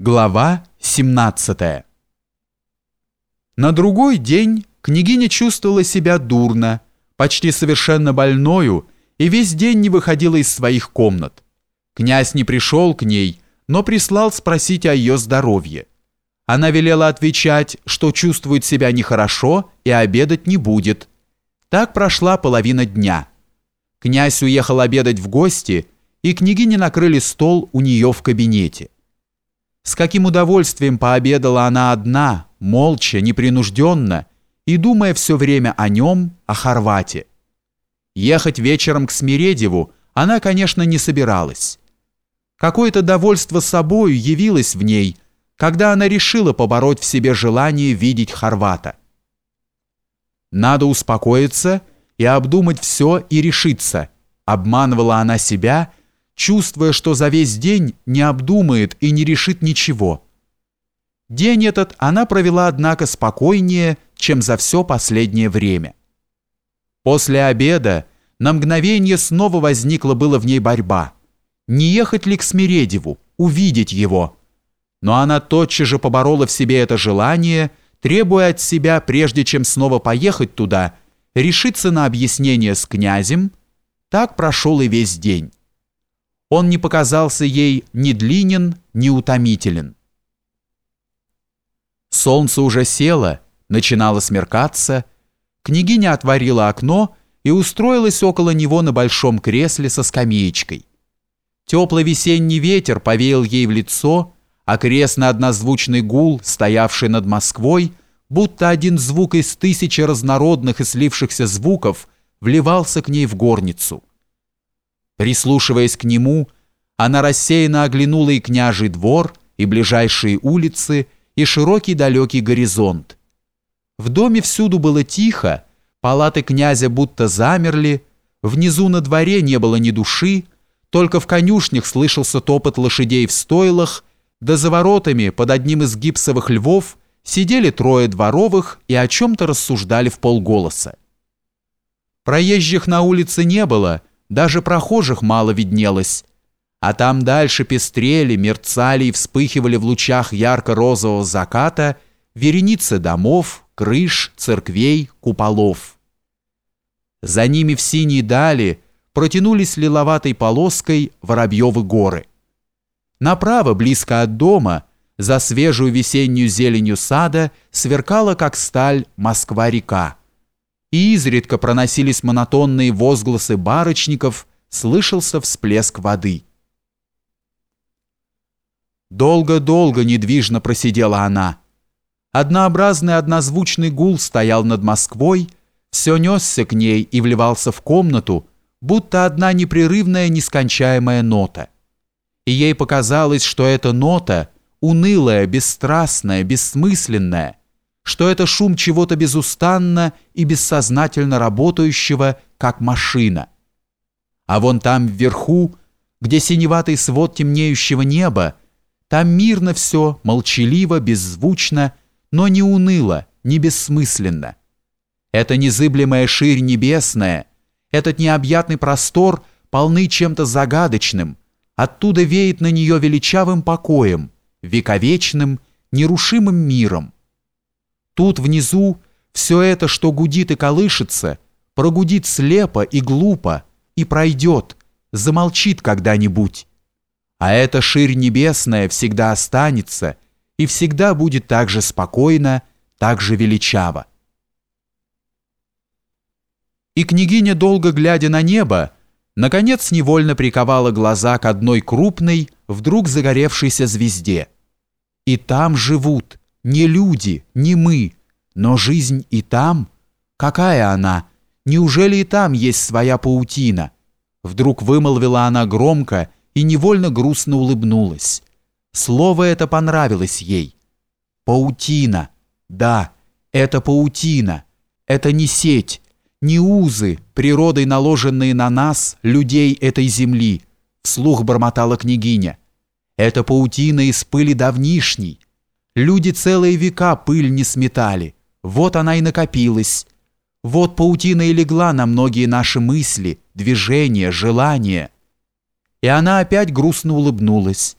Глава 17 На другой день княгиня чувствовала себя дурно, почти совершенно больною, и весь день не выходила из своих комнат. Князь не пришел к ней, но прислал спросить о ее здоровье. Она велела отвечать, что чувствует себя нехорошо и обедать не будет. Так прошла половина дня. Князь уехал обедать в гости, и княгине накрыли стол у нее в кабинете. С каким удовольствием пообедала она одна, молча, непринужденно, и думая все время о нем, о Хорвате. Ехать вечером к Смиредеву она, конечно, не собиралась. Какое-то довольство собою явилось в ней, когда она решила побороть в себе желание видеть Хорвата. Надо успокоиться и обдумать все и решиться, обманывала она себя чувствуя, что за весь день не обдумает и не решит ничего. День этот она провела, однако, спокойнее, чем за все последнее время. После обеда на мгновение снова возникла было в ней борьба. Не ехать ли к Смиредеву, увидеть его? Но она тотчас же поборола в себе это желание, требуя от себя, прежде чем снова поехать туда, решиться на объяснение с князем. Так прошел и весь день он не показался ей ни длинен, ни утомителен. Солнце уже село, начинало смеркаться, княгиня отворила окно и устроилась около него на большом кресле со скамеечкой. Теплый весенний ветер повеял ей в лицо, а крестно-однозвучный гул, стоявший над Москвой, будто один звук из тысячи разнородных и слившихся звуков, вливался к ней в горницу. Прислушиваясь к нему, она рассеянно оглянула и княжий двор, и ближайшие улицы, и широкий далекий горизонт. В доме всюду было тихо, палаты князя будто замерли, внизу на дворе не было ни души, только в конюшнях слышался топот лошадей в стойлах, да за воротами под одним из гипсовых львов сидели трое дворовых и о чем-то рассуждали в полголоса. Проезжих на улице не было, даже прохожих мало виднелось, а там дальше пестрели, мерцали и вспыхивали в лучах ярко-розового заката вереницы домов, крыш, церквей, куполов. За ними в синей дали протянулись лиловатой полоской Воробьевы горы. Направо, близко от дома, за свежую весеннюю зеленью сада сверкала, как сталь, Москва-река и изредка проносились монотонные возгласы барочников, слышался всплеск воды. Долго-долго недвижно просидела она. Однообразный однозвучный гул стоял над Москвой, все несся к ней и вливался в комнату, будто одна непрерывная нескончаемая нота. И ей показалось, что эта нота, унылая, бесстрастная, бессмысленная – что это шум чего-то безустанно и бессознательно работающего, как машина. А вон там вверху, где синеватый свод темнеющего неба, там мирно все, молчаливо, беззвучно, но не уныло, не бессмысленно. Это незыблемая ширь небесная, этот необъятный простор полны чем-то загадочным, оттуда веет на нее величавым покоем, вековечным, нерушимым миром. Тут внизу все это, что гудит и колышется, прогудит слепо и глупо и пройдет, замолчит когда-нибудь. А эта ширь небесная всегда останется и всегда будет так же спокойно, так же величаво. И княгиня, долго глядя на небо, наконец невольно приковала глаза к одной крупной, вдруг загоревшейся звезде. И там живут – не люди, не мы, но жизнь и там. Какая она? Неужели и там есть своя паутина? Вдруг вымолвила она громко и невольно грустно улыбнулась. Слово это понравилось ей. Паутина. Да, это паутина. Это не сеть, не узы, природой наложенные на нас, людей этой земли, вслух бормотала княгиня. Это паутина из пыли давнишней, Люди целые века пыль не сметали. Вот она и накопилась. Вот паутина и легла на многие наши мысли, движения, желания. И она опять грустно улыбнулась.